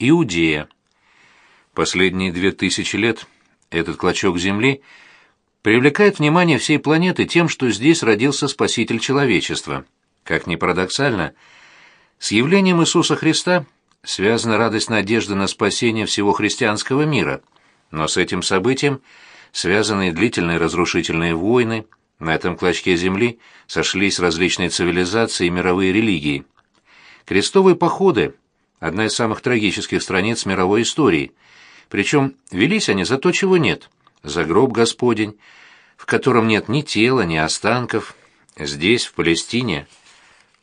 Иудея. Последние две тысячи лет этот клочок земли привлекает внимание всей планеты тем, что здесь родился Спаситель человечества. Как ни парадоксально, с явлением Иисуса Христа связана радость надежды на спасение всего христианского мира, но с этим событием связаны длительные разрушительные войны, на этом клочке земли сошлись различные цивилизации и мировые религии. Крестовые походы – одна из самых трагических страниц мировой истории, причем велись они за то, чего нет – за гроб Господень, в котором нет ни тела, ни останков. Здесь, в Палестине,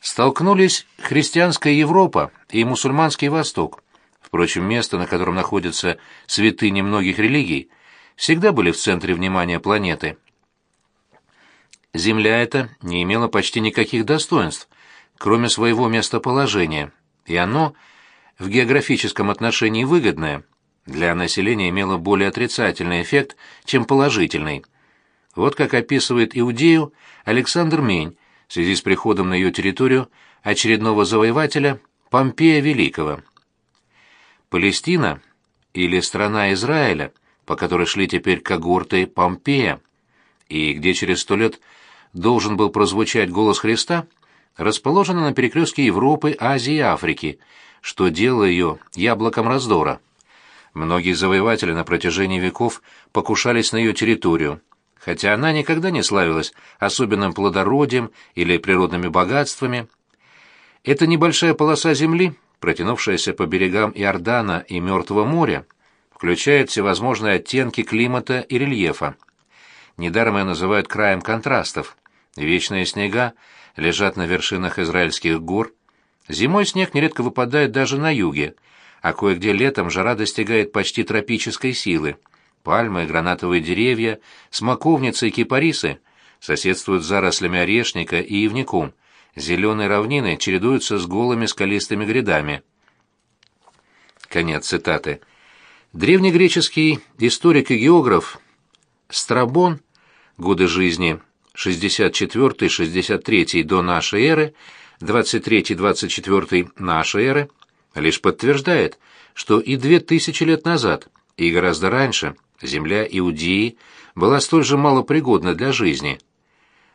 столкнулись христианская Европа и мусульманский Восток. Впрочем, место, на котором находятся святыни многих религий, всегда были в центре внимания планеты – Земля эта не имела почти никаких достоинств, кроме своего местоположения, и оно, в географическом отношении выгодное, для населения имело более отрицательный эффект, чем положительный. Вот как описывает Иудею Александр Мень в связи с приходом на ее территорию очередного завоевателя Помпея Великого. Палестина, или страна Израиля, по которой шли теперь когорты Помпея, и где через сто лет должен был прозвучать голос Христа, расположена на перекрестке Европы, Азии и Африки, что делало ее яблоком раздора. Многие завоеватели на протяжении веков покушались на ее территорию, хотя она никогда не славилась особенным плодородием или природными богатствами. Эта небольшая полоса земли, протянувшаяся по берегам Иордана и Мертвого моря, включает всевозможные оттенки климата и рельефа. Недаром ее называют краем контрастов. Вечные снега лежат на вершинах израильских гор. Зимой снег нередко выпадает даже на юге, а кое-где летом жара достигает почти тропической силы. Пальмы гранатовые деревья, смоковницы и кипарисы соседствуют с зарослями орешника и ивником. Зеленые равнины чередуются с голыми скалистыми грядами. Конец цитаты. Древнегреческий историк и географ Страбон, годы жизни 64-63 до нашей эры, 23-24 нашей эры, лишь подтверждает, что и две тысячи лет назад, и гораздо раньше, земля Иудеи была столь же малопригодна для жизни.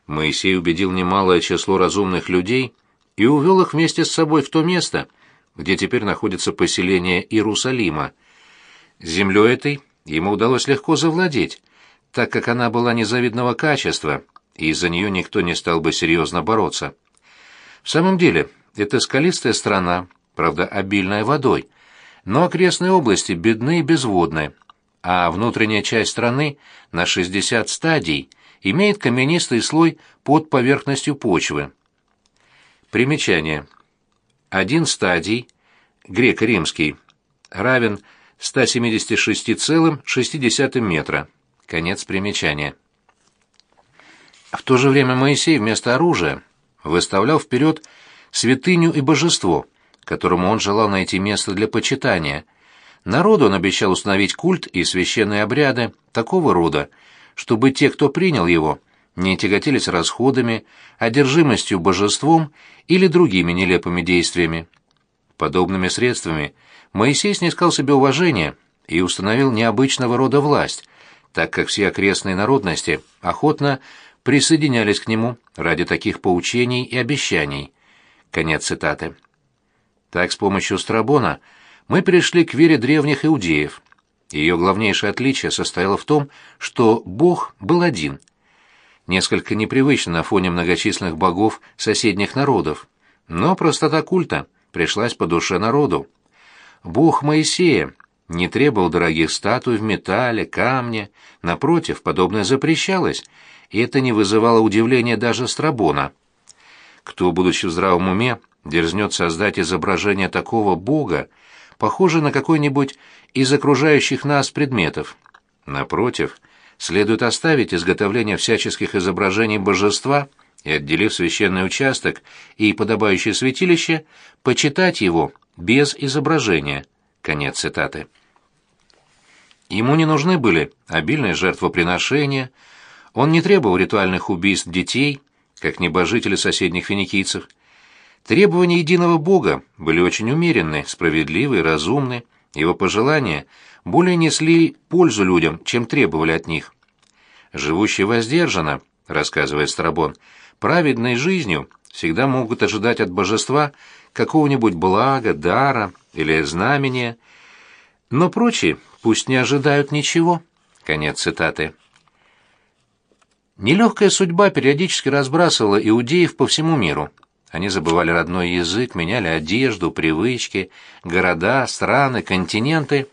Моисей убедил немалое число разумных людей и увел их вместе с собой в то место, где теперь находится поселение Иерусалима. Землей этой ему удалось легко завладеть, так как она была незавидного качества и из-за нее никто не стал бы серьезно бороться. В самом деле, это скалистая страна, правда, обильная водой, но окрестные области бедны и безводны, а внутренняя часть страны на 60 стадий имеет каменистый слой под поверхностью почвы. Примечание. Один стадий, греко-римский, равен 176,6 метра. Конец примечания. В то же время Моисей вместо оружия выставлял вперед святыню и божество, которому он желал найти место для почитания. Народу он обещал установить культ и священные обряды такого рода, чтобы те, кто принял его, не тяготились расходами, одержимостью божеством или другими нелепыми действиями. Подобными средствами Моисей снискал себе уважение и установил необычного рода власть, так как все окрестные народности охотно присоединялись к нему ради таких поучений и обещаний. Конец цитаты. Так, с помощью Страбона мы пришли к вере древних иудеев. Ее главнейшее отличие состояло в том, что Бог был один. Несколько непривычно на фоне многочисленных богов соседних народов, но простота культа пришлась по душе народу. Бог Моисея не требовал дорогих статуй в металле, камне, напротив, подобное запрещалось — и это не вызывало удивления даже Страбона. Кто, будучи в здравом уме, дерзнет создать изображение такого бога, похожее на какой-нибудь из окружающих нас предметов? Напротив, следует оставить изготовление всяческих изображений божества и, отделив священный участок и подобающее святилище, почитать его без изображения. Конец цитаты. Ему не нужны были обильные жертвоприношения, он не требовал ритуальных убийств детей, как небожители соседних финикийцев. Требования единого Бога были очень умеренны, справедливы разумны, его пожелания более несли пользу людям, чем требовали от них. «Живущие воздержанно», — рассказывает Страбон, — «праведной жизнью всегда могут ожидать от божества какого-нибудь блага, дара или знамения, но прочие пусть не ожидают ничего». Конец цитаты. Нелегкая судьба периодически разбрасывала иудеев по всему миру. Они забывали родной язык, меняли одежду, привычки, города, страны, континенты.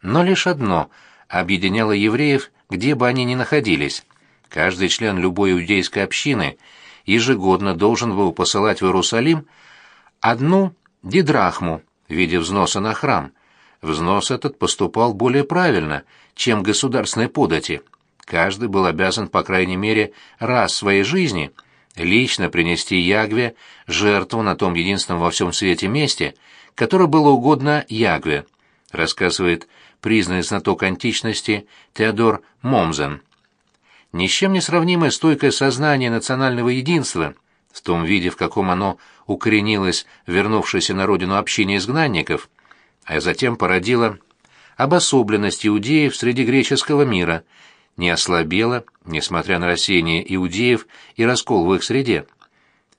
Но лишь одно объединяло евреев, где бы они ни находились. Каждый член любой иудейской общины ежегодно должен был посылать в Иерусалим одну дидрахму в виде взноса на храм. Взнос этот поступал более правильно, чем государственные подати. Каждый был обязан, по крайней мере, раз в своей жизни – лично принести Ягве жертву на том единственном во всем свете месте, которое было угодно Ягве, рассказывает признанный знаток античности Теодор Момзен. Ни с чем не сравнимое стойкое сознание национального единства, в том виде, в каком оно укоренилось в вернувшейся на родину общине изгнанников, а затем породило обособленность иудеев среди греческого мира – не ослабела, несмотря на рассеяние иудеев и раскол в их среде.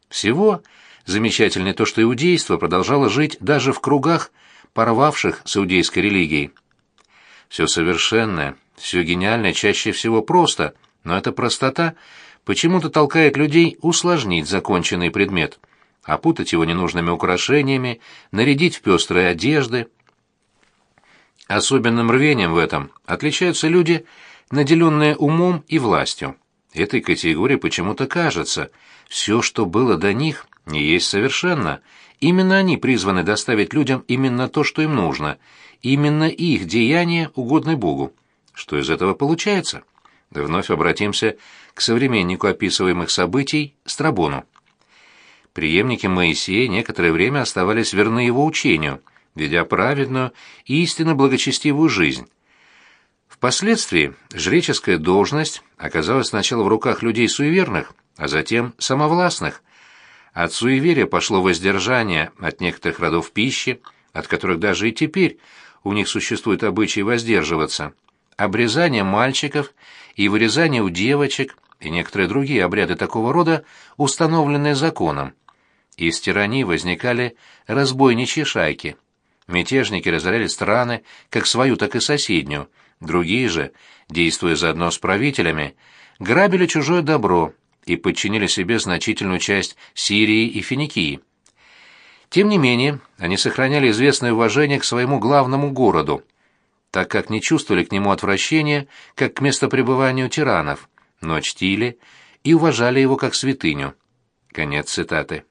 Всего замечательнее то, что иудейство продолжало жить даже в кругах, порвавших с иудейской религией. Все совершенное, все гениальное чаще всего просто, но эта простота почему-то толкает людей усложнить законченный предмет, опутать его ненужными украшениями, нарядить в пестрые одежды. Особенным рвением в этом отличаются люди, наделенные умом и властью. Этой категории почему-то кажется, все, что было до них, не есть совершенно. Именно они призваны доставить людям именно то, что им нужно. Именно их деяния угодны Богу. Что из этого получается? Вновь обратимся к современнику описываемых событий Страбону. Преемники Моисея некоторое время оставались верны его учению, ведя праведную и истинно благочестивую жизнь. Впоследствии жреческая должность оказалась сначала в руках людей суеверных, а затем самовластных. От суеверия пошло воздержание от некоторых родов пищи, от которых даже и теперь у них существует обычай воздерживаться, обрезание мальчиков и вырезание у девочек и некоторые другие обряды такого рода, установленные законом. Из тирании возникали разбойничьи шайки. Мятежники разоряли страны, как свою, так и соседнюю, Другие же, действуя заодно с правителями, грабили чужое добро и подчинили себе значительную часть Сирии и Финикии. Тем не менее, они сохраняли известное уважение к своему главному городу, так как не чувствовали к нему отвращения, как к местопребыванию тиранов, но чтили и уважали его как святыню. Конец цитаты.